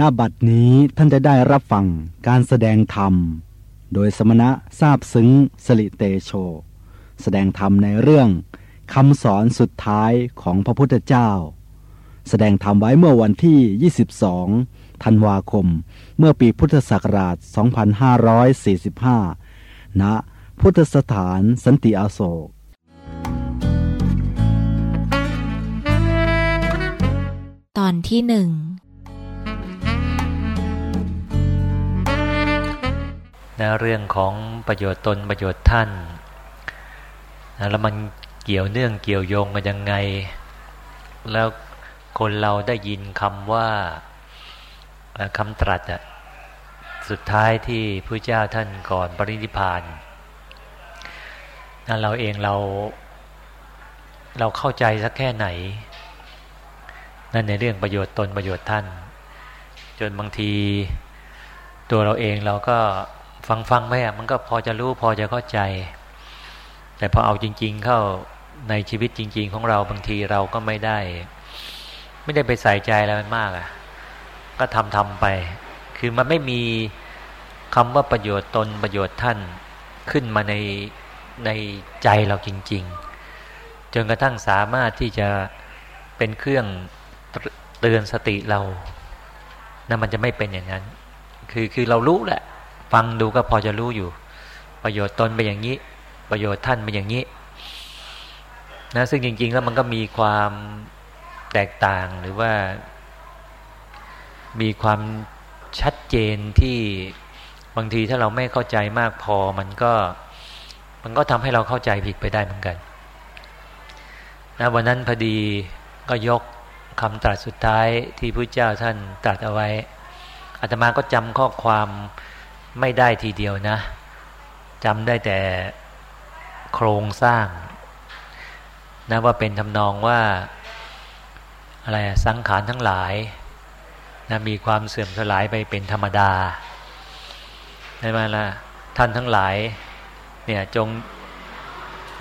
หน้าบัดนี้ท่านจะได้รับฟังการแสดงธรรม โดยสมณะทราบซึ้งสลิเตโช แสดงธรรมในเรื่องคำสอนสุดท้ายของพระพุทธเจ้า แสดงธรรมไว้เมื่อวันที่ 22 ธันวาคม เมื่อปีพุทธศักราช 2545 ณ พุทธสถานสันติอโศกตอนที่หนึ่ง นะเรื่องของประโยชน์ตนประโยชน์ท่านนะแล้วมันเกี่ยวเนื่องเกี่ยวโยงกันยังไง แล้วคนเราได้ยินคำว่าคำตรัสอะสุดท้ายที่พระเจ้าท่านก่อนปรินิพานนั่นเราเองเรา เราเข้าใจสักแค่ไหน นั่นในเรื่องประโยชน์ตนประโยชน์ท่าน จนบางทีตัวเราเองเราก็ ฟังฟังไปอะมันก็พอจะรู้พอจะเข้าใจ แต่พอเอาจริง ๆ เข้าในชีวิตจริง ๆ ของเราบางทีเราก็ไม่ได้ ไม่ได้ไปใส่ใจอะไรมันมากอะ ก็ทำทำไป คือมันไม่มีคำว่าประโยชน์ตนประโยชน์ท่านขึ้นมาในในใจเราจริง ๆ จนกระทั่งสามารถที่จะเป็นเครื่องเตือนสติเรานั่นมันจะไม่เป็นอย่างนั้น คือคือเรารู้แหละ ฟังดูก็พอจะรู้อยู่ ประโยชน์ตนเป็นอย่างนี้ ประโยชน์ท่านเป็นอย่างนี้นะซึ่งจริง ๆ แล้วมันก็มีความแตกต่างหรือว่า มีความชัดเจนที่บางทีถ้าเราไม่เข้าใจมากพอมันก็ มันก็ทำให้เราเข้าใจผิดไปได้เหมือนกันนะวันนั้นพอดีก็ยกคำตรัสสุดท้ายที่พระเจ้าท่านตรัสเอาไว้อาตมาก็จำข้อความ ไม่ได้ทีเดียวนะจำได้แต่โครงสร้างนะว่าเป็นทำนองว่าอะไรสังขารทั้งหลายนะมีความเสื่อมสลายไปเป็นธรรมดาได้ไหมล่ะท่านทั้งหลายเนี่ยจง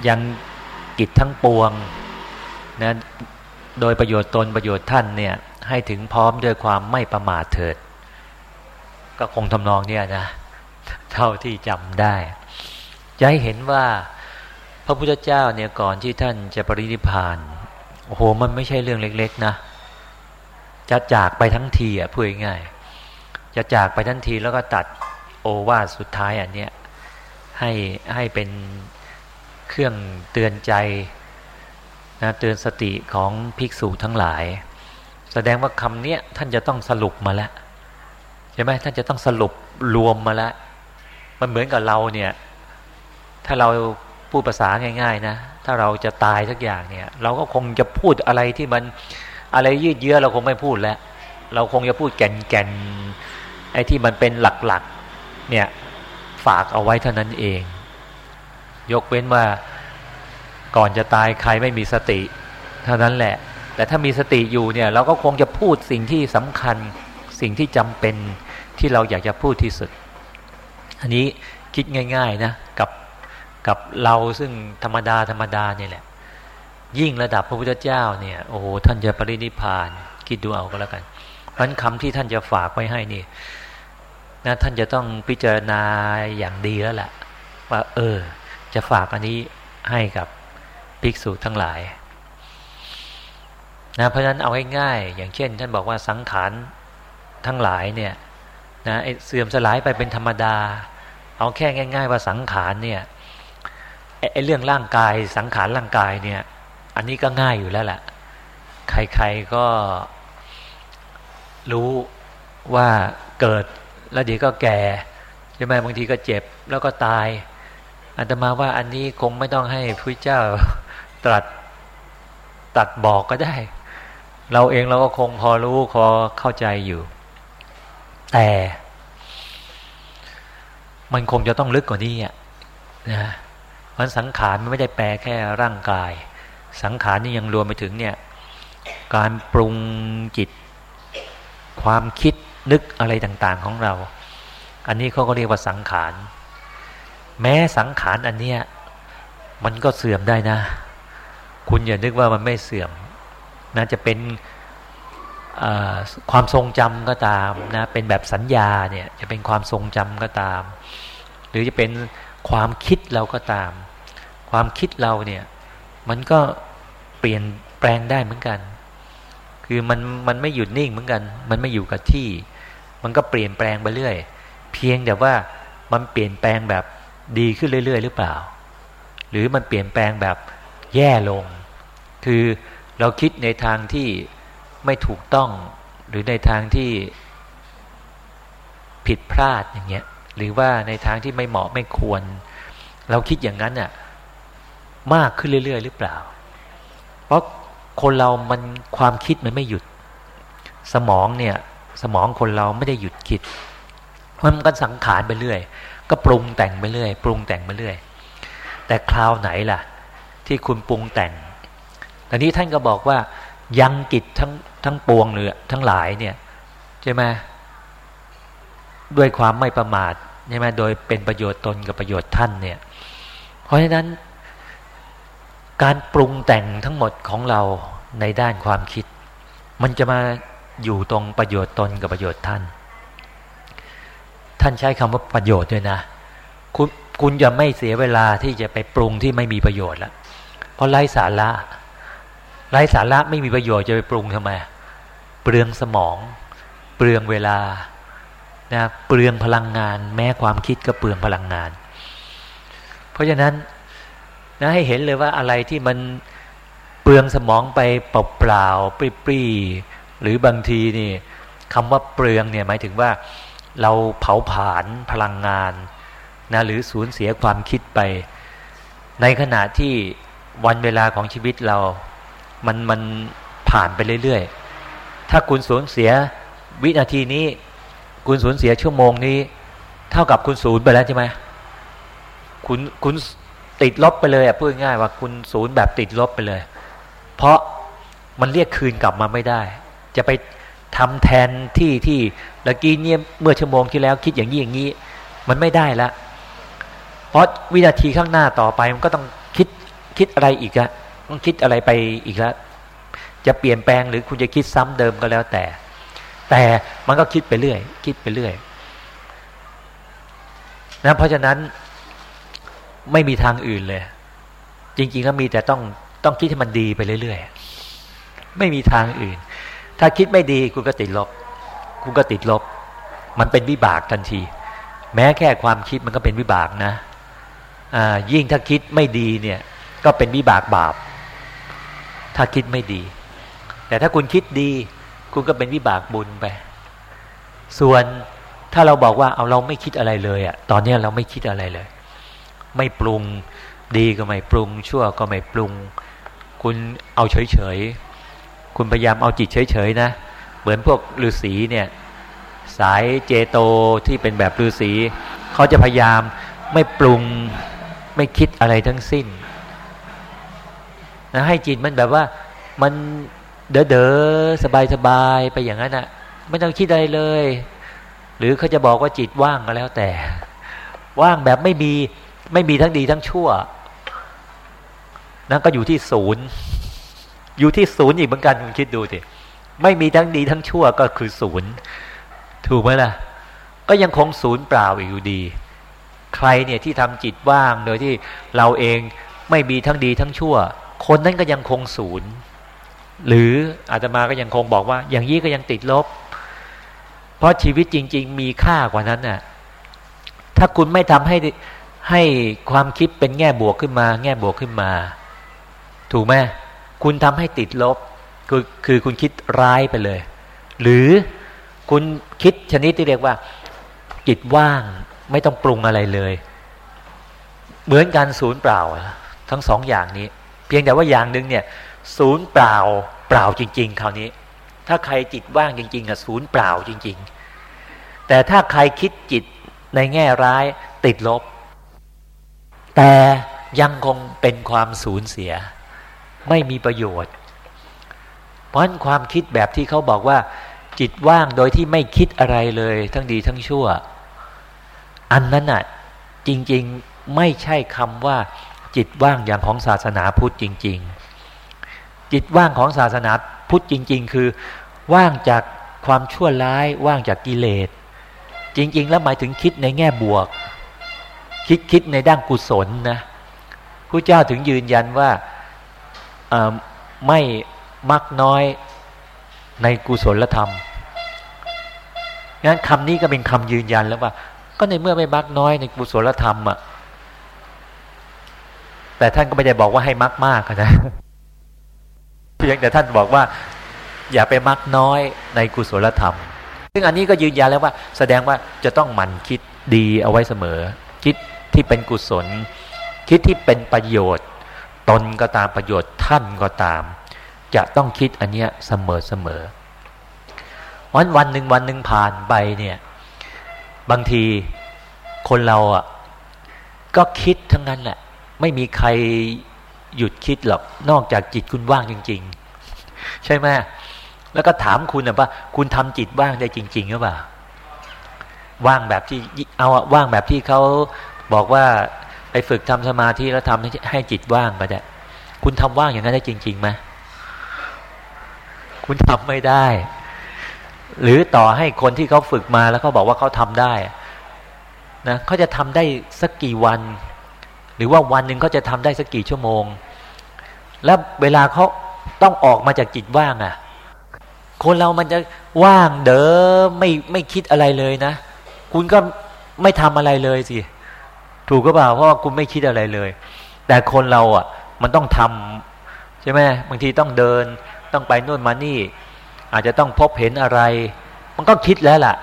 ยังกิจทั้งปวงนะโดยประโยชน์ตนประโยชน์ท่านเนี่ยให้ถึงพร้อมด้วยความไม่ประมาทเถิด ก็คงทำนองเนี่ยนะ เท่าที่จำได้ จะให้เห็นว่าพระพุทธเจ้าเนี่ยก่อนที่ท่านจะปรินิพานโอ้โหมันไม่ใช่เรื่องเล็ก ๆ นะ จะจากไปทั้งทีอะพูดง่ายจะจากไปทั้งทีแล้วก็ตัดโอวาสุดท้ายอันเนี้ยให้ให้เป็นเครื่องเตือนใจนะเตือนสติของภิกษุทั้งหลาย แสดงว่าคำเนี้ยท่านจะต้องสรุปมาแล้ว ช่ไหมท่านจะต้องสรุปรวมมาแล้ว มันเหมือนกับเราเนี่ย ถ้าเราพูดภาษาง่าย ๆ นะ ถ้าเราจะตายสักอย่างเนี่ย เราก็คงจะพูดอะไรที่มันอะไรยืดเยื้อเราคงไม่พูดแล้ว เราคงจะพูดแก่นแก่นไอ้ที่มันเป็นหลักๆ เนี่ยฝากเอาไว้เท่านั้นเอง ยกเว้นว่าก่อนจะตายใครไม่มีสติ เท่านั้นแหละ แต่ถ้ามีสติอยู่เนี่ย เราก็คงจะพูดสิ่งที่สำคัญสิ่งที่จำเป็น ที่เราอยากจะพูดที่สุด อันนี้คิดง่าย ๆนะกับกับเราซึ่งธรรมดาธรรมดาเนี่ยแหละ ยิ่งระดับพระพุทธเจ้าเนี่ยโอ้โหท่านจะปรินิพานคิดดูเอาก็แล้วกันเพราะคำที่ท่านจะฝากไว้ให้นี่นะท่านจะต้องพิจารณาอย่างดีแล้วแหละว่าเออ จะฝากอันนี้ให้กับภิกษุทั้งหลายนะเพราะฉะนั้นเอาง่ายๆอย่างเช่น ท่านบอกว่าสังขารทั้งหลายเนี่ย นะเสื่อมสลายไปเป็นธรรมดา เอาแค่ง่าย ๆ ว่าสังขารเนี่ยไอ้เรื่องร่างกายสังขารร่างกายเนี่ย อันนี้ก็ง่ายอยู่แล้วแหละใครๆก็รู้ว่าเกิดแล้วเดี๋ยวก็แก่ใช่ไหมบางทีก็เจ็บแล้วก็ตายอัตมาว่าอันนี้คงไม่ต้องให้พระเจ้าตรัสตัดบอกก็ได้ เราเองเราก็คงพอรู้พอเข้าใจอยู่ แต่ มันคงจะต้องลึกกว่านี้อะนะมันสังขารมันไม่ได้แปลแค่ร่างกาย สังขารนี่ยังรวมไปถึงเนี่ย การปรุงจิต ความคิดนึกอะไรต่างๆของเรา อันนี้เขาก็เรียกว่าสังขาร แม้สังขารอันเนี้ยมันก็เสื่อมได้นะ คุณอย่านึกว่ามันไม่เสื่อมนะจะเป็น ความทรงจำก็ตามนะเป็นแบบสัญญาเนี่ยจะเป็นความทรงจำก็ตาม หรือจะเป็นความคิดเราก็ตาม ความคิดเราเนี่ยมันก็เปลี่ยนแปลงได้เหมือนกัน คือมันมันไม่หยุดนิ่งเหมือนกัน มันไม่อยู่กับที่ มันก็เปลี่ยนแปลงไปเรื่อย เพียงแต่ว่ามันเปลี่ยนแปลงแบบดีขึ้นเรื่อย ๆ หรือเปล่า หรือมันเปลี่ยนแปลงแบบแย่ลง คือเราคิดในทางที่ ไม่ถูกต้อง หรือในทางที่ผิดพลาดอย่างเงี้ย หรือว่าในทางที่ไม่เหมาะไม่ควร เราคิดอย่างนั้นน่ะมากขึ้นเรื่อย ๆ หรือเปล่า เพราะคนเรามันความคิดมันไม่หยุด สมองเนี่ย สมองคนเราไม่ได้หยุดคิดมันก็สังขารไปเรื่อย ก็ปรุงแต่งไปเรื่อย ปรุงแต่งไปเรื่อย แต่คราวไหนล่ะ ที่คุณปรุงแต่งตอนนี้ท่านก็บอกว่า ยังกิจทั้งทั้งปวงเนือทั้งหลายเนี่ยใช่ไหมด้วยความไม่ประมาทใช่ไหมโดยเป็นประโยชน์ตนกับประโยชน์ท่านเนี่ย เพราะฉะนั้น การปรุงแต่งทั้งหมดของเราในด้านความคิด มันจะมาอยู่ตรงประโยชน์ตนกับประโยชน์ท่าน ท่านใช้คำว่าประโยชน์ด้วยนะ คุณคุณจะไม่เสียเวลาที่จะไปปรุงที่ไม่มีประโยชน์ล้วเพราะไร้สาระ ไร้สาระไม่มีประโยชน์จะไปปรุงทำไมเปลืองสมอง เปลืองเวลานะเปลืองพลังงาน แม้ความคิดก็เปลืองพลังงาน เพราะฉะนั้นนะให้เห็นเลยว่าอะไรที่มันเปลืองสมองไปเปล่าๆปรี้ ๆ หรือบางทีนี่คำว่าเปลืองเนี่ยหมายถึงว่าเราเผาผลาญพลังงานนะหรือสูญเสียความคิดไป ในขณะที่วันเวลาของชีวิตเรา มันมันผ่านไปเรื่อยๆ ถ้าคุณสูญเสียวินาทีนี้ คุณสูญเสียชั่วโมงนี้ เท่ากับคุณศูนย์ไปแล้วใช่ไหมคุณคุณติดลบไปเลยอะพูดง่ายว่าคุณศูนย์แบบติดลบไปเลย เพราะมันเรียกคืนกลับมาไม่ได้ จะไปทำแทนที่ที่เมื่อกี้เนี่ยเมื่อชั่วโมงที่แล้วคิดอย่างนี้อย่างนี้ มันไม่ได้ละเพราะวินาทีข้างหน้าต่อไปมันก็ต้องคิดคิดอะไรอีกอะ ต้องคิดอะไรไปอีกแล้ว จะเปลี่ยนแปลงหรือคุณจะคิดซ้ำเดิมก็แล้วแต่ แต่มันก็คิดไปเรื่อย คิดไปเรื่อยนะเพราะฉะนั้นไม่มีทางอื่นเลย จริง ๆ แล้วมีแต่ต้องต้องคิดให้มันดีไปเรื่อยๆไม่มีทางอื่น ถ้าคิดไม่ดีคุณก็ติดลบ คุณก็ติดลบ มันเป็นวิบากทันที แม้แค่ความคิดมันก็เป็นวิบากนะอ่ายิ่งถ้าคิดไม่ดีเนี่ย ก็เป็นวิบากบาป ถ้าคิดไม่ดี แต่ถ้าคุณคิดดี คุณก็เป็นวิบากบุญไป ส่วนถ้าเราบอกว่าเอาเราไม่คิดอะไรเลยอะ่ะ ตอนนี้เราไม่คิดอะไรเลย ไม่ปรุงดีก็ไม่ปรุง ชั่วก็ไม่ปรุง คุณเอาเฉยๆ คุณพยายามเอาจิตเฉยๆนะ เหมือนพวกฤาษีเนี่ย สายเจโตที่เป็นแบบฤาษีเขาจะพยายามไม่ปรุงไม่คิดอะไรทั้งสิ้น นะให้จิตมันแบบว่ามันเด๋อเด๋อสบายสบายไปอย่างนั้นอะ ไม่ต้องคิดอะไรเลย หรือเขาจะบอกว่าจิตว่างก็แล้วแต่ ว่างแบบไม่มีไม่มีทั้งดีทั้งชั่วนั่นก็อยู่ที่ศูนย์ อยู่ที่ศูนย์อีกเหมือนกันคุณคิดดูสิไม่มีทั้งดีทั้งชั่วก็คือศูนย์ ถูกไหมล่ะ ก็ยังคงศูนย์เปล่าอีกอยู่ดี ใครเนี่ยที่ทำจิตว่างโดยที่เราเองไม่มีทั้งดีทั้งชั่ว คนนั้นก็ยังคงศูนย์ หรืออาตมาก็ยังคงบอกว่า อย่างนี้ก็ยังติดลบ เพราะชีวิตจริง ๆ มีค่ากว่านั้นน่ะ ถ้าคุณไม่ทำให้ให้ความคิดเป็นแง่บวกขึ้นมา แง่บวกขึ้นมา ถูกไหมคุณทำให้ติดลบ คือคือคุณคิดร้ายไปเลย หรือคุณคิดชนิดที่เรียกว่า จิตว่างไม่ต้องปรุงอะไรเลย เหมือนการศูนย์เปล่า ทั้งสองอย่างนี้ เพียงแต่ว่าอย่างหนึ่งเนี่ย ศูนย์เปล่าเปล่าจริง ๆ คราวนี้ ถ้าใครจิตว่างจริงๆอะศูนย์เปล่าจริง ๆ แต่ถ้าใครคิดจิตในแง่ร้ายติดลบ แต่ยังคงเป็นความสูญเสีย ไม่มีประโยชน์ เพราะความคิดแบบที่เขาบอกว่า จิตว่างโดยที่ไม่คิดอะไรเลย ทั้งดีทั้งชั่ว อันนั้นน่ะจริง ๆ ไม่ใช่คำว่า จิตว่างอย่างของศาสนาพุทธจริง ๆ จิตว่างของศาสนาพุทธจริง ๆ คือว่างจากความชั่วร้ายว่างจากกิเลส จริง ๆ แล้วหมายถึงคิดในแง่บวก คิดคิดในด้านกุศลนะพระเจ้าถึงยืนยันว่าไม่มักน้อยในกุศลธรรมงั้นคำนี้ก็เป็นคำยืนยันแล้วว่า ก็ในเมื่อไม่มักน้อยในกุศลธรรมอะ แต่ท่านก็ไม่ได้บอกว่าให้มักมากนะเพียงแต่ท่านบอกว่า อย่าไปมักน้อยในกุศลธรรม ซึ่งอันนี้ก็ยืนยันแล้วว่า แสดงว่าจะต้องหมั่นคิดดีเอาไว้เสมอ คิดที่เป็นกุศล คิดที่เป็นประโยชน์ ตนก็ตามประโยชน์ท่านก็ตาม จะต้องคิดอันเนี้ยเสมอเสมอวันวันหนึ่งวันหนึ่งผ่านไปเนี่ย บางทีคนเราอะก็คิดทั้งนั้นแหละ ไม่มีใครหยุดคิดหรอกนอกจากจิตคุณว่างจริง ๆ ใช่ไหมแล้วก็ถามคุณนะว่าคุณทำจิตว่างได้จริงๆหรือเปล่าว่างแบบที่เอาว่างแบบที่เขาบอกว่าไปฝึกทำสมาธิแล้วทำให้ให้จิตว่างไปได้คุณทำว่างอย่างนั้นได้จริงๆไหมคุณทำไม่ได้ หรือต่อให้คนที่เขาฝึกมาแล้วเขาบอกว่าเขาทำได้นะเขาจะทำได้สักกี่วัน หรือว่าวันหนึ่งเขาจะทำได้สักกี่ชั่วโมง แล้วเวลาเขาต้องออกมาจากจิตว่างอะ่ะ คนเรามันจะว่างเด้อไม่ไม่คิดอะไรเลยนะ คุณก็ไม่ทำอะไรเลยสิ ถูกก็เปล่าเพราะว่าคุณไม่คิดอะไรเลย แต่คนเราอะ มันต้องทำใช่ไหมบางทีต้องเดินต้องไปนู่นมานี่ อาจจะต้องพบเห็นอะไร มันก็คิดแล้วล่ะ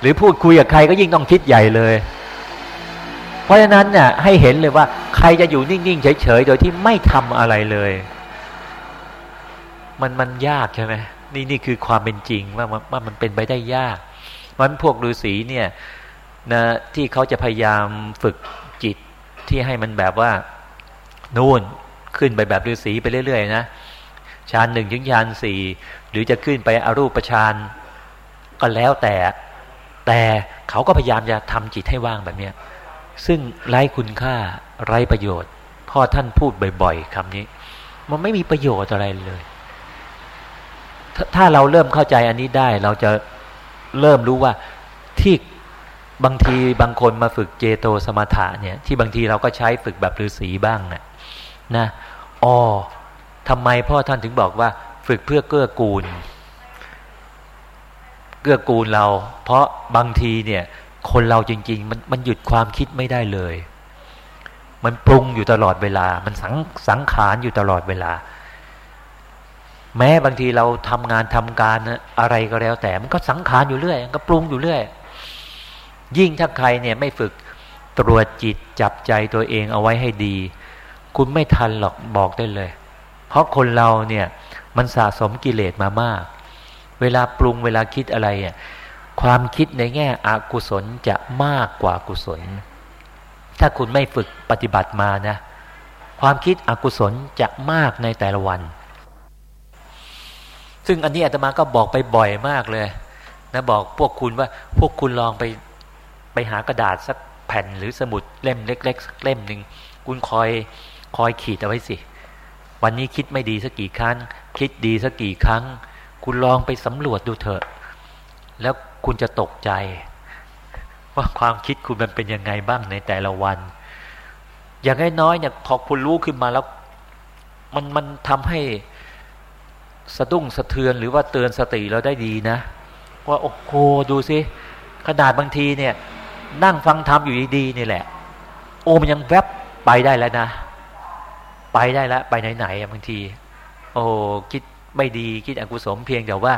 หรือพูดคุยกับใครก็ยิ่งต้องคิดใหญ่เลย เพราะฉะนั้นเนี่ยให้เห็นเลยว่า ใครจะอยู่นิ่งๆเฉยๆโดยที่ไม่ทำอะไรเลย มันมันยากใช่ไหมนี่นี่คือความเป็นจริงว่าว่ามันเป็นไปได้ยากมันพวกฤาษีเนี่ยนะที่เขาจะพยายามฝึกจิตที่ให้มันแบบว่านู่นขึ้นไปแบบฤาษีไปเรื่อยๆนะฌานหนึ่งถึงฌานสี่หรือจะขึ้นไปอรูปฌานก็แล้วแต่ แต่เขาก็พยายามจะทำจิตให้ว่างแบบเนี้ย ซึ่งไร้คุณค่าไร้ประโยชน์พ่อท่านพูดบ่อย ๆคำนี้ มันไม่มีประโยชน์อะไรเลยถถ้าเราเริ่มเข้าใจอันนี้ได้ เราจะเริ่มรู้ว่าที่บางทีบางคนมาฝึกเจโตสมถะเนี่ย ที่บางทีเราก็ใช้ฝึกแบบฤาษีบ้างนะ่ะนะอ๋อทำไมพ่อท่านถึงบอกว่า ฝึกเพื่อเกื้อกูล เกื้อกูลเรา เพราะบางทีเนี่ย คนเราจริง ๆ มันมันหยุดความคิดไม่ได้เลย มันปรุงอยู่ตลอดเวลา มันสังสังขารอยู่ตลอดเวลา แม้บางทีเราทำงานทำการอะไรก็แล้ว แต่มันก็สังขารอยู่เรื่อยก็ปรุงอยู่เรื่อย ยิ่งถ้าใครเนี่ยไม่ฝึกตรวจจิตจับใจตัวเองเอาไว้ให้ดี คุณไม่ทันหรอกบอกได้เลย เพราะคนเราเนี่ยมันสะสมกิเลสมามาก เวลาปรุงเวลาคิดอะไรอะ ความคิดในแง่อกุศลจะมากกว่ากุศล ถ้าคุณไม่ฝึกปฏิบัติมานะ ความคิดอกุศลจะมากในแต่ละวัน ซึ่งอันนี้อาตมาก็บอกไปบ่อยมากเลย นะบอกพวกคุณว่าพวกคุณลองไปไปหากระดาษสักแผ่นหรือสมุดเล่มเล็กๆสักเล่มหนึ่งคุณคอยคอยขีดเอาไว้สิ วันนี้คิดไม่ดีสักกี่ครั้ง คิดดีสักกี่ครั้ง คุณลองไปสำรวจดูเถอะ แล้ว คุณจะตกใจ ว่าความคิดคุณมันเป็นยังไงบ้างในแต่ละวัน อย่างน้อยๆเนี่ยพอคุณรู้ขึ้นมาแล้ว มันมันทำให้สะดุ้งสะเทือนหรือว่าเตือนสติเราได้ดีนะ ว่าโอ้โหดูสิขนาดบางทีเนี่ย นั่งฟังธรรมอยู่ดีๆนี่แหละ โอ้มันยังแวบไปได้แล้วนะ ไปได้แล้ว ไปไหนๆบางที โอ้คิดไม่ดีคิดอกุศลเพียงแต่ว่า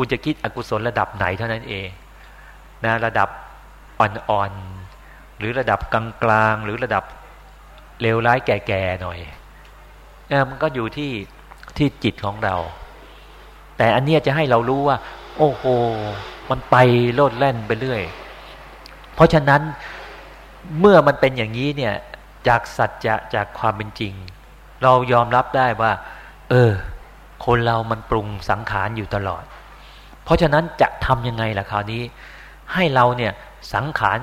คุณจะคิดอกุศลระดับไหนเท่านั้นเองนะระดับอ่อนๆหรือระดับกลางๆหรือระดับเลวร้ายแก่ๆหน่อยนะมันก็อยู่ที่ที่จิตของเรา แต่อันนี้จะให้เรารู้ว่า โอ้โหมันไปโลดแล่นไปเรื่อย เพราะฉะนั้นเมื่อมันเป็นอย่างนี้เนี่ยจากสัจจะจากความเป็นจริง เรายอมรับได้ว่า เออ คนเรามันปรุงสังขารอยู่ตลอด เพราะฉะนั้นจะทำยังไงล่ะคราวนี้ ให้เราเนี่ยสังขาร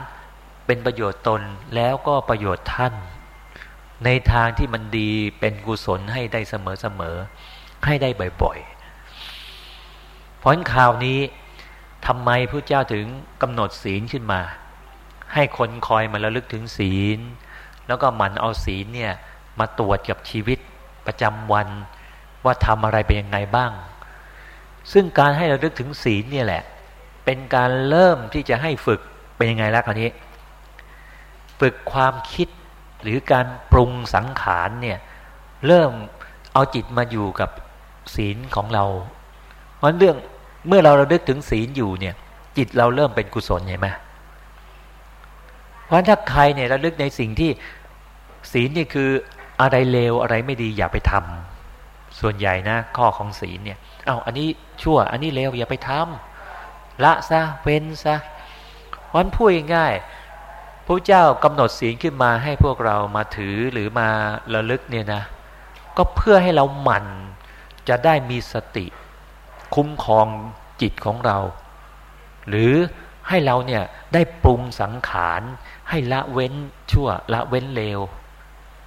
เป็นประโยชน์ตนแล้วก็ประโยชน์ท่าน ในทางที่มันดีเป็นกุศลให้ได้เสมอๆให้ได้บ่อยๆเพราะข่าวนี้ทำไมพระเจ้าถึงกำหนดศีลขึ้นมา ให้คนคอยมาระลึกถึงศีล แล้วก็หมั่นเอาศีลเนี่ยมาตรวจกับชีวิตประจำวันว่าทำอะไรเป็นยังไงบ้าง ซึ่งการให้ระลึกถึงศีลเนี่ยแหละ เป็นการเริ่มที่จะให้ฝึกเป็นยังไงล่ะคราวนี้ ฝึกความคิดหรือการปรุงสังขารเนี่ยเริ่มเอาจิตมาอยู่กับศีลของเรา เพราะเรื่องเมื่อเราระลึกถึงศีลอยู่เนี่ย จิตเราเริ่มเป็นกุศลใช่ไหมเพราะถ้าใครเนี่ยระลึกในสิ่งที่ศีลนี่คืออะไรเลวอะไรไม่ดีอย่าไปทำ ส่วนใหญ่นะข้อของศีลเนี่ยเอา้าอันนี้ชั่ว อันนี้เลวอย่าไปทำละซะเว้นซะวันพูดง่ายพระเจ้ากำหนดศีลขึ้นมาให้พวกเรามาถือหรือมาระลึกเนี่ยนะ ก็เพื่อให้เราหมั่นจะได้มีสติ คุ้มครองจิตของเรา หรือให้เราเนี่ยได้ปรุงสังขารให้ละเว้นชั่วละเว้นเลว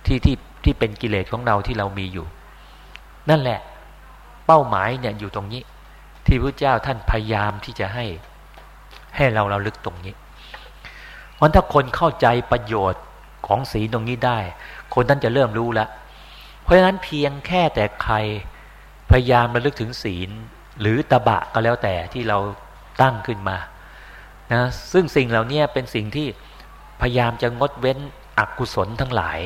ที่ที่ที่เป็นกิเลสของเราที่เรามีอยู่ นั่นแหละ เป้าหมายเนี่ยอยู่ตรงนี้ ที่พระเจ้าท่านพยายามที่จะให้ ให้เราเราลึกตรงนี้เพราะถ้าคนเข้าใจประโยชน์ของศีลตรงนี้ได้ คนนั้นจะเริ่มรู้ละเพราะฉะนั้นเพียงแค่แต่ใครพยายามระลึกถึงศีล หรือตะบะก็แล้วแต่ที่เราตั้งขึ้นมานะซึ่งสิ่งเหล่านี้เป็นสิ่งที่พยายามจะงดเว้นอกุศลทั้งหลาย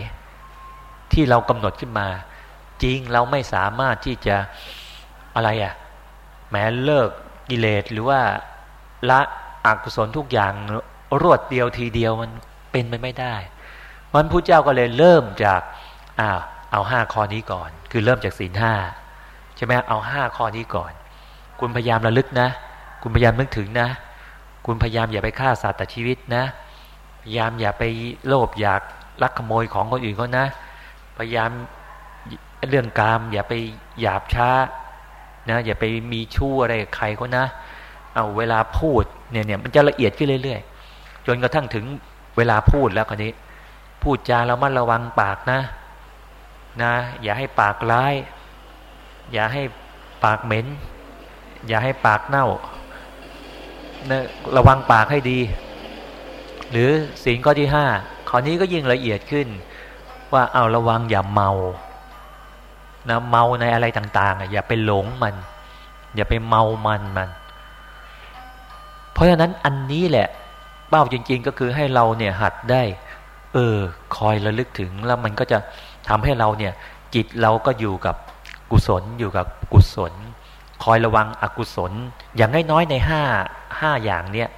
ที่เรากำหนดขึ้นมา จริง เราไม่สามารถที่จะอะไรอะ่ะแม้เลิกกิเลสหรือว่าละอกุศลทุกอย่างรวดเดียวทีเดียวมันเป็นไปไม่ได้วันพระเจ้าก็เลยเริ่มจากอ้าวเอาห้าข้อนี้ก่อน คือเริ่มจากศีลห้าใช่ไหมเอาห้าข้อนี้ก่อน คุณพยายามระลึกนะ คุณพยายามนึกถึงนะ คุณพยายามอย่าไปฆ่าสัตว์แต่ชีวิตนะ พยายามอย่าไปโลภอยากลักขโมยของคนอื่นเขานะ พยายาม เรื่องกามอย่าไปหยาบช้านะอย่าไปมีชู้อะไรใครก็นะ เอาเวลาพูดเนี่ยเนี่ยมันจะละเอียดขึ้นเรื่อยๆ จนกระทั่งถึงเวลาพูดแล้วคนนี้ พูดจาเรามันระวังปากนะนะ อย่าให้ปากร้าย อย่าให้ปากเหม็น อย่าให้ปากเน่านะระวังปากให้ดี หรือสิ่งข้อที่ห้าข้อนี้ก็ยิ่งละเอียดขึ้น ว่าเอาระวังอย่าเมา นะเมาในอะไรต่างๆอย่าไปหลงมัน อย่าไปเมามันมัน เพราะฉะนั้นอันนี้แหละ เป้าจริง ๆ ก็คือให้เราเนี่ยหัดได้ เออ คอยระลึกถึงแล้วมันก็จะทำให้เราเนี่ย จิตเราก็อยู่กับกุศลอยู่กับกุศล คอยระวังอกุศล อย่างน้อยๆในห้าห้าอย่างเนี่ย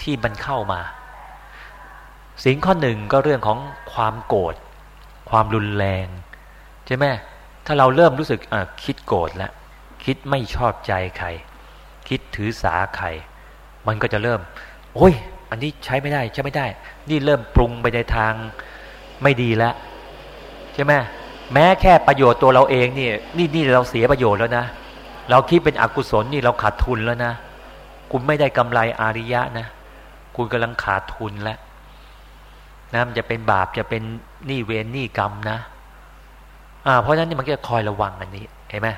ที่มันเข้ามาสิ่งข้อหนึ่งก็เรื่องของความโกรธความรุนแรง ใช่ไหม ถ้าเราเริ่มรู้สึกคิดโกรธแล้วคิดไม่ชอบใจใคร คิดถือสาใคร มันก็จะเริ่ม โอ้ย อันนี้ใช้ไม่ได้ใช้ไม่ได้ นี่เริ่มปรุงไปในทางไม่ดีแล้วใช่ไหมแม้แค่ประโยชน์ตัวเราเองนี่นี่นี่เราเสียประโยชน์แล้วนะ เราคิดเป็นอกุศลนี่เราขาดทุนแล้วนะ คุณไม่ได้กำไรอาริยะนะ คุณกำลังขาดทุนแล้วนะมันจะเป็นบาปจะเป็นหนี้เวรหนี้กรรมนะ เพราะฉะนั้นนี่มันก็คอยระวังอันนี้เห็นไหม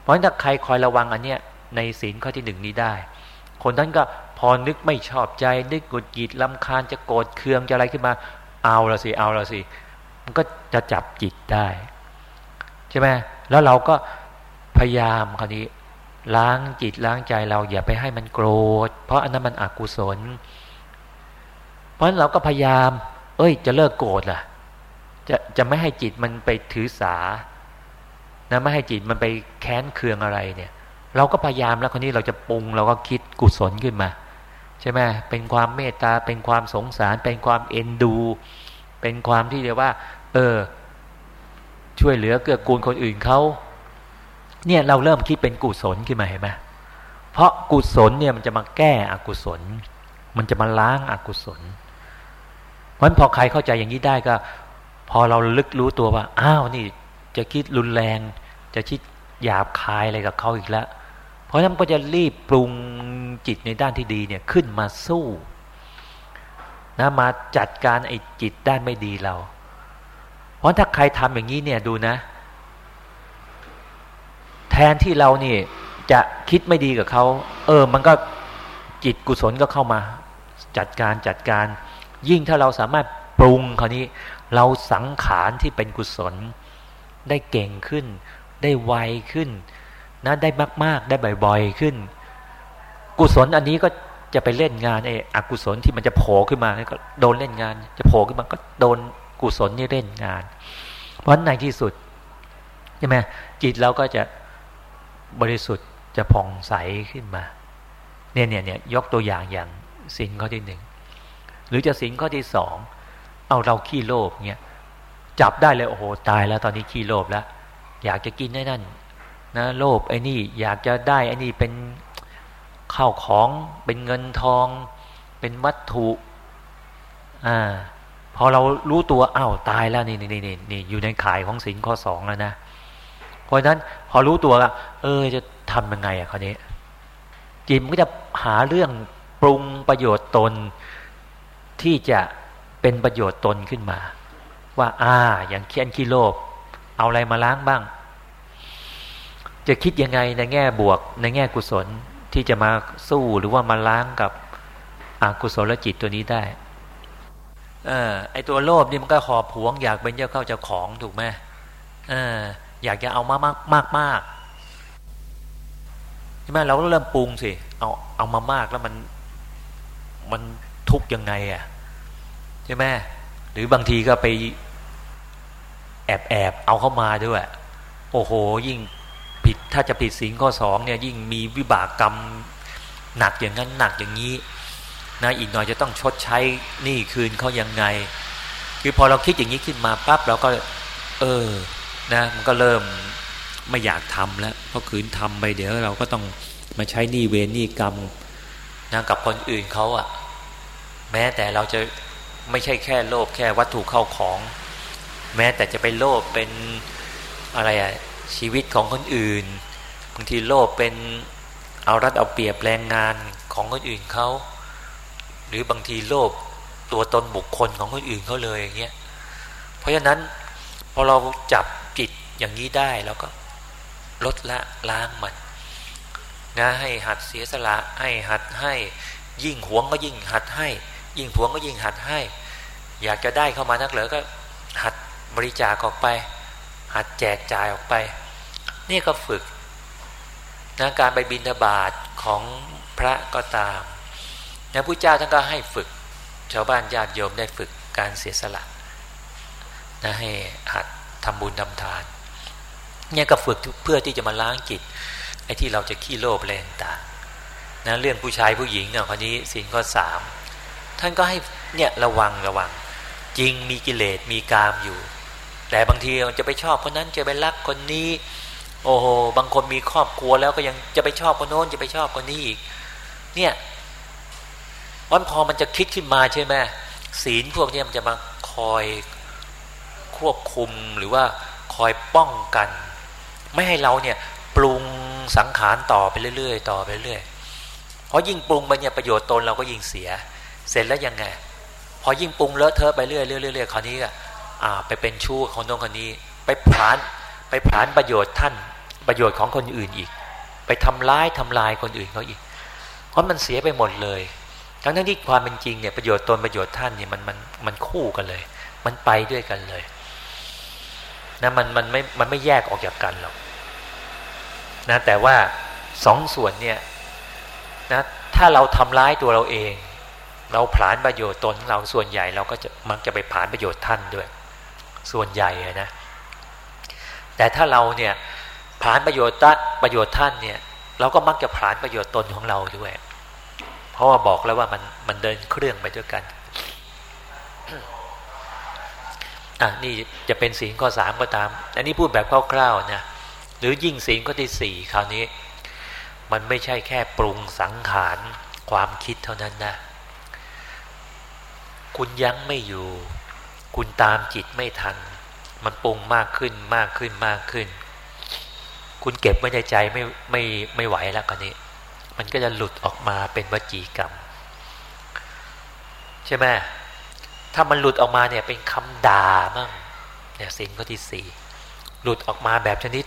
เพราะฉะนั้นถ้าใครคอยระวังอันเนี้ยในศีลข้อที่หนึ่งนี้ได้ คนนั้นก็พอนึกไม่ชอบใจ นึกกุดกีดลำคาญจะโกรธเคืองจะอะไรขึ้นมา เอาละสิเอาละสิมันก็จะจับจิตได้ ใช่ไหมแล้วเราก็พยายามคราวนี้ล้างจิตล้างใจเราอย่าไปให้มันโกรธ เพราะอันนั้นมันอกุศล เพราะฉะนั้นเราก็พยายาม เอ้ย จะเลิกโกรธล่ะ จะจะไม่ให้จิตมันไปถือสานะไม่ให้จิตมันไปแค้นเคืองอะไรเนี่ย เราก็พยายามแล้วคนนี้เราจะปรุงเราก็คิดกุศลขึ้นมา ใช่ไหมเป็นความเมตตาเป็นความสงสาร เป็นความเอ็นดู เป็นความที่เรียกว่า เออ ช่วยเหลือเกื้อกูลคนอื่นเขาเนี่ยเราเริ่มคิดเป็นกุศลขึ้นมาเห็นไหมเพราะกุศลเนี่ยมันจะมาแก้อกุศล มันจะมาล้างอากุศลเพราะฉะนั้นพอใครเข้าใจอย่างนี้ได้ก็ พอเราลึกรู้ตัวว่า อ้าวนี่จะคิดรุนแรง จะคิดหยาบคายอะไรกับเขาอีกแล้ว เพราะฉะนั้นก็จะรีบปรุงจิตในด้านที่ดีเนี่ยขึ้นมาสู้นะมาจัดการไอ้จิตด้านไม่ดีเรา เพราะถ้าใครทำอย่างนี้เนี่ยดูนะ แทนที่เราเนี่จะคิดไม่ดีกับเขา เออ มันก็จิตกุศลก็เข้ามา จัดการจัดการ ยิ่งถ้าเราสามารถปรุงคราวนี้ เราสังขารที่เป็นกุศล ได้เก่งขึ้น ได้ไวขึ้นนะได้มากๆ ได้บ่อยๆขึ้น กุศลอันนี้ก็จะไปเล่นงานไอ้อกุศลที่มันจะโผล่ขึ้นมาก็โดนเล่นงาน จะโผล่ขึ้นมาก็โดนกุศลนี่เล่นงาน เพราะในที่สุดใช่ไหมจิตเราก็จะบริสุทธิ์จะผ่องใสขึ้นมา เนี่ยเนี่ยเนี่ยยกตัวอย่างอย่างสินข้อที่หนึ่งหรือจะสินข้อที่สอง เอาเราขี้โลภเนี่ยจับได้เลยโอ้โหตายแล้วตอนนี้ขี้โลภแล้ว อยากจะกินได้นั่นนะโลภไอ้นี่อยากจะได้ไอ้นี่เป็นข้าวของเป็นเงินทองเป็นวัตถุอ่าพอเรารู้ตัวอ้าวตายแล้วนี่นี่นี่นี่อยู่ในขายของสินข้อสองแล้วนะเพราะนั้นพอรู้ตัวละเออจะทำยังไงอะคราวนี้จิตมันก็จะหาเรื่องปรุงประโยชน์ตนที่จะ เป็นประโยชน์ตนขึ้นมา ว่า อ่า อย่างเคียนขี้โลภเอาอะไรมาล้างบ้าง จะคิดยังไงในแง่บวก ในแง่กุศลที่จะมาสู้หรือว่ามาล้างกับอกุศลจิตตัวนี้ได้เออไอตัวโลภนี่มันก็ขอบผวง อยากเป็นเจ้าเข้าเจ้าของถูกไหมเอออยากจะเอามากมากมากมากใช่ไหมเราก็เริ่มปรุงสิเอาเอามามากแล้วมันมันทุกยังไงอะ ใช่ไหมหรือบางทีก็ไปแอบแอบเอาเข้ามาด้วย โอ้โห ยิ่งผิดถ้าจะผิดสิงข้อสองเนี่ยยิ่งมีวิบากกรรมหนักอย่างนั้นหนักอย่างนี้นะอีกหน่อยจะต้องชดใช้หนี้คืนเขายังไง คือพอเราคิดอย่างนี้ขึ้นมาปั๊บเราก็ เออนะมันก็เริ่มไม่อยากทำแล้วเพราะคืนทำไปเดี๋ยวเราก็ต้องมาใช้หนี้เวรหนี้กรรมนะกับคนอื่นเขาอะแม้แต่เราจะ ไม่ใช่แค่โลภแค่วัตถุเข้าของ แม้แต่จะไปโลภเป็นอะไรอะชีวิตของคนอื่นบางทีโลภเป็นเอารัดเอาเปรียบแรงงานของคนอื่นเขาหรือบางทีโลภตัวตนบุคคลของคนอื่นเขาเลยอย่างเงี้ยเพราะฉะนั้นพอเราจับจิตอย่างนี้ได้แล้วก็ลดละล้างมันนะให้หัดเสียสละให้หัดให้ยิ่งหวงก็ยิ่งหัดให้ ยิ่งหวงก็ยิ่งหัดให้ อยากจะได้เข้ามานักเหลือก็หัดบริจาคออกไป หัดแจกจ่ายออกไป นี่ก็ฝึกนะการไปบินบาตของพระก็ตามนะพระเจ้าท่านก็ให้ฝึก ชาวบ้านญาติโยมได้ฝึกการเสียสละนะให้หัดทำบุญทำทาน เนี่ยก็ฝึกเพื่อที่จะมาล้างจิตไอ้ที่เราจะขี้โลภแรงต่างนะเรื่องผู้ชายผู้หญิงเนี่ยคนนี้สิ่งข้อสาม ท่านก็ให้เนี่ยระวังระวัง จริงมีกิเลสมีกามอยู่ แต่บางทีจะไปชอบคนนั้นจะไปรักคนนี้ โอ้โหบางคนมีครอบครัวแล้วก็ยังจะไปชอบคนโน้นจะไปชอบคนนี้อีก เนี่ยวันพอมันจะคิดขึ้นมาใช่ไหมศีลพวกนี้มันจะมาคอยควบคุมหรือว่าคอยป้องกัน ไม่ให้เราเนี่ยปรุงสังขารต่อไปเรื่อย ๆ ต่อไปเรื่อยเพราะยิ่งปรุงไปเนี่ยประโยชน์ตนเราก็ยิ่งเสีย เสร็จแล้วยังไง พอยิ่งปรุงเลอะเทอะไปเรื่อยๆเรื่อยคราวนี้ก็ไปเป็นชู้ของน้องคนนี้ ไปผลานไปผลานประโยชน์ท่านประโยชน์ของคนอื่นอีก ไปทำร้ายทำลายคนอื่นเขาอีก เพราะมันเสียไปหมดเลย ทั้งทั้งที่ความเป็นจริงเนี่ยประโยชน์ตนประโยชน์ท่านเนี่ยมันมันมันคู่กันเลย มันไปด้วยกันเลยนะมันมันไม่มันไม่แยกออกจากกันหรอกนะแต่ว่าสองส่วนเนี่ยนะถ้าเราทำร้ายตัวเราเอง เราผลานประโยชน์ตนของเราส่วนใหญ่เราก็จะมักจะไปผลานประโยชน์ท่านด้วย ส่วนใหญ่นะ แต่ถ้าเราเนี่ยผลานประโยชน์ตัประโยชน์ท่านเนี่ยเราก็มักจะผลานประโยชน์ตนของเราด้วย เพราะว่าบอกแล้วว่ามันมันเดินเครื่องไปด้วยกันอะนี่จะเป็นสีข้อสามก็ตาม อันนี้พูดแบบคร่าวๆนะหรือยิ่งสีข้อที่สี่คราวนี้ มันไม่ใช่แค่ปรุงสังขารความคิดเท่านั้นนะ คุณยั้งไม่อยู่ คุณตามจิตไม่ทัน มันปรุงมากขึ้นมากขึ้นมากขึ้น คุณเก็บไว้ในใจไม่ไม่ไม่ไหวแล้วคราวนี้ มันก็จะหลุดออกมาเป็นวจีกรรม ใช่ไหมถ้ามันหลุดออกมาเนี่ยเป็นคำด่ามั่งเนี่ยสิ่งข้อที่สี่หลุดออกมาแบบชนิด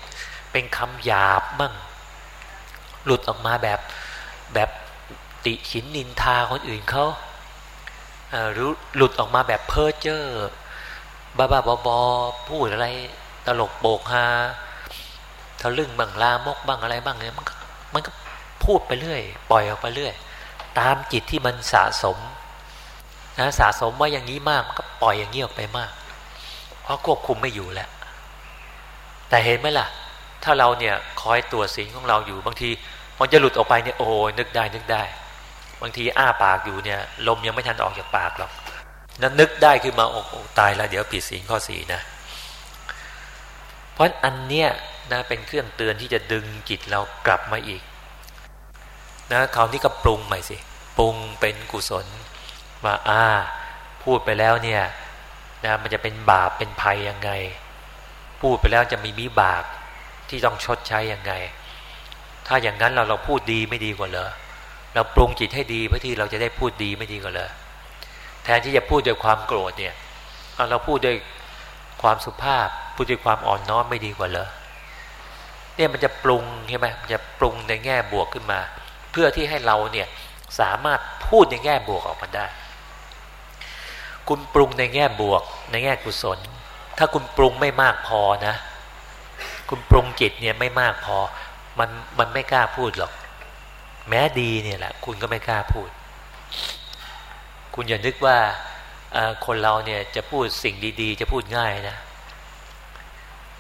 เป็นคำหยาบมั่ง หลุดออกมาแบบแบบติฉินนินทาคนอื่นเขา หรือหลุดออกมาแบบเพ้อเจ้อบ้าบ้าบอพูดอะไร ตลกโบกฮาทะลึ่งบังลามกบ้างอะไรบ้างเนี่ยมันก็มันก็พูดไปเรื่อย ปล่อยออกไปเรื่อย ตามจิตที่มันสะสมนะสะสมว่าอย่างนี้มากมันก็ปล่อยอย่างนี้ออกไปมาก เพราะควบคุมไม่อยู่แล้ว แต่เห็นไหมล่ะ ถ้าเราเนี่ยคอยตัวสิงของเราอยู่บางทีมันจะหลุดออกไปเนี่ยโอ้นึกได้นึกได้ บางทีอ้าปากอยู่เนี่ย ลมยังไม่ทันออกจากปากหรอกนั้นนึกได้ขึ้นมาโอ้ตายแล้วเดี๋ยวผิดสิงข้อสี่นะ เพราะอันเนี้ยนะเป็นเครื่องเตือนที่จะดึงจิตเรากลับมาอีกนะคราวนี้ก็ปรุงใหม่สิปรุงเป็นกุศลว่าอ่า พูดไปแล้วเนี่ยนะมันจะเป็นบาปเป็นภัยยังไง พูดไปแล้วจะมีมีบาปที่ต้องชดใช้ยังไง ถ้าอย่างนั้นเราเราพูดดีไม่ดีกว่าเหรอ เราปรุงจิตให้ดีเพื่อที่เราจะได้พูดดีไม่ดีกว่าเหรอแทนที่จะพูดด้วยความโกรธเนี่ยเราพูดด้วยความสุภาพ พูดด้วยความอ่อนน้อมไม่ดีกว่าเหรอเนี่ยมันจะปรุงใช่ไหมมันจะปรุงในแง่บวกขึ้นมา เพื่อที่ให้เราเนี่ยสามารถพูดในแง่บวกออกมาได้ คุณปรุงในแง่บวก ในแง่กุศล ถ้าคุณปรุงไม่มากพอนะ คุณปรุงจิตเนี่ยไม่มากพอ มันมันไม่กล้าพูดหรอก แม้ดีเนี่ยแหละ คุณก็ไม่กล้าพูด คุณอย่านึกว่าคนเราเนี่ยจะพูดสิ่งดีๆ จะพูดง่ายนะ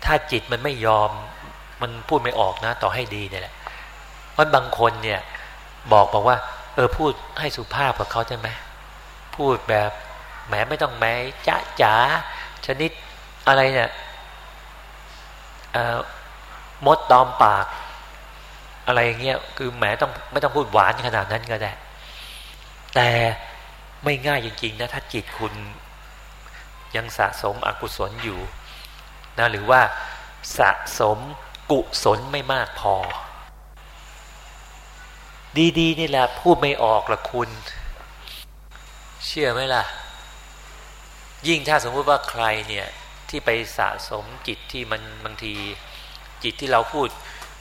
ถ้าจิตมันไม่ยอมมันพูดไม่ออกนะ ต่อให้ดีเนี่ยแหละเพราะบางคนเนี่ยบอกบอกว่า เออพูดให้สุภาพกับเขาใช่ไหมพูดแบบแหมไม่ต้องแหมจ้าจ๋าชนิดอะไรเนี่ยมดตอมปาก อะไรเงี้ยคือแหมต้องไม่ต้องพูดหวานขนาดนั้นก็ได้ แต่ไม่ง่ายจริงๆนะถ้าจิตคุณยังสะสมอกุศลอยู่นะหรือว่าสะสมกุศลไม่มากพอ ดีๆนี่แหละพูดไม่ออกละคุณ เชื่อไหมล่ะ ยิ่งถ้าสมมติว่าใครเนี่ยที่ไปสะสมจิตที่มันบางทีจิตที่เราพูด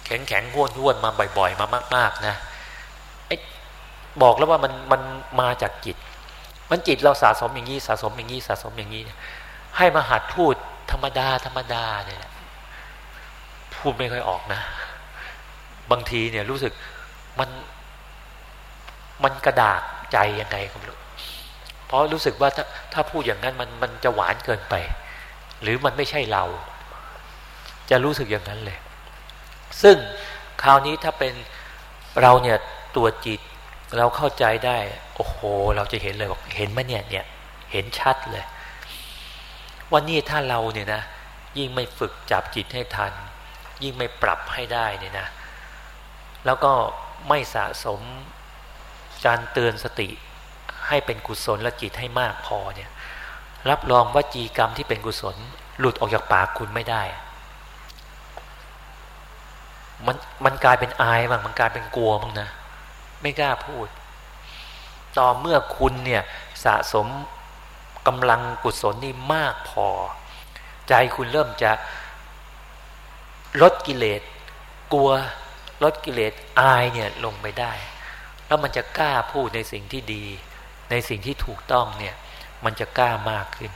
แข็งแข็งห้วนห้วนมาบ่อย ๆ มามาก ๆ นะบอกแล้วว่ามันมันมาจากจิต มันจิตเราสะสมอย่างนี้สะสมอย่างนี้สะสมอย่างนี้ ให้มาหัดพูดธรรมดา ธรรมดาเนี่ยพูดไม่ค่อยออกนะ บางทีเนี่ยรู้สึกมันมันกระดากใจยังไงก็ไม่รู้เพราะรู้สึกว่าถ้าถ้าพูดอย่างนั้นมันมันจะหวานเกินไป หรือมันไม่ใช่เรา จะรู้สึกอย่างนั้นเลย ซึ่งคราวนี้ถ้าเป็นเราเนี่ยตัวจิตเราเข้าใจได้ โอ้โห เราจะเห็นเลยบอกเห็นไหมเนี่ยเนี่ยเห็นชัดเลยว่านี่ถ้าเราเนี่ยนะ ยิ่งไม่ฝึกจับจิตให้ทัน ยิ่งไม่ปรับให้ได้เนี่ยนะ แล้วก็ไม่สะสมการเตือนสติให้เป็นกุศลและจิตให้มากพอเนี่ย รับรองว่าจีกรรมที่เป็นกุศล หลุดออกจากปากคุณไม่ได้ มันมันกลายเป็นอายบ้างมันกลายเป็นกลัวบ้างนะ ไม่กล้าพูด ต่อเมื่อคุณเนี่ยสะสมกำลังกุศลนี่มากพอ ใจคุณเริ่มจะลดกิเลสกลัวลดกิเลสอายเนี่ยลงไปได้ แล้วมันจะกล้าพูดในสิ่งที่ดี ในสิ่งที่ถูกต้องเนี่ย มันจะกล้ามากขึ้น